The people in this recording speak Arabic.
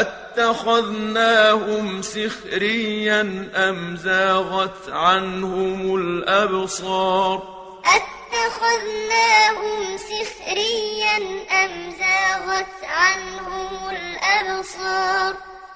أَتَّخَذْنَاهُمْ سِخْرِيًّا أَمْ زَاغَتْ عَنْهُمُ الْأَبْصَارُ أَتَّخَذْنَاهُمْ سِخْرِيًّا أَمْ زَاغَتْ عَنْهُمُ الْأَبْصَارُ